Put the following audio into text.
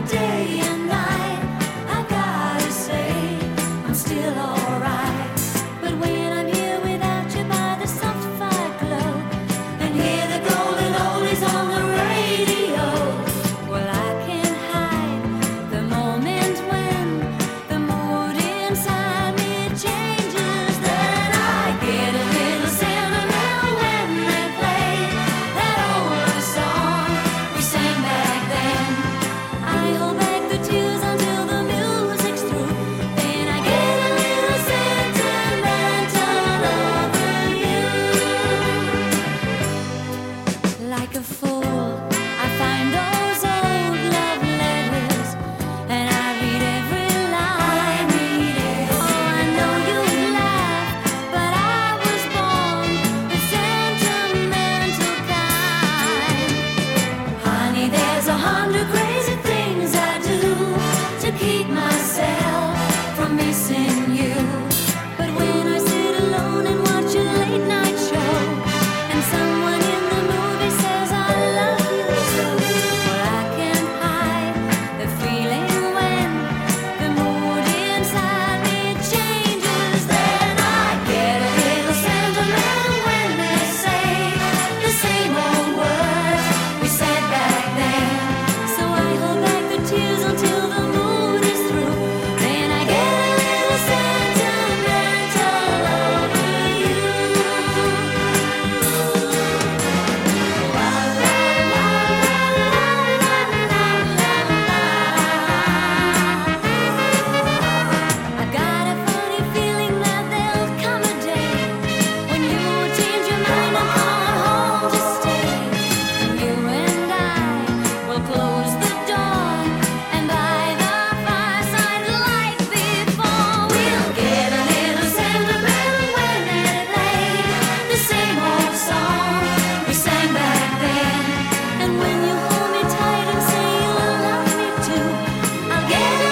today. Heat Yeah.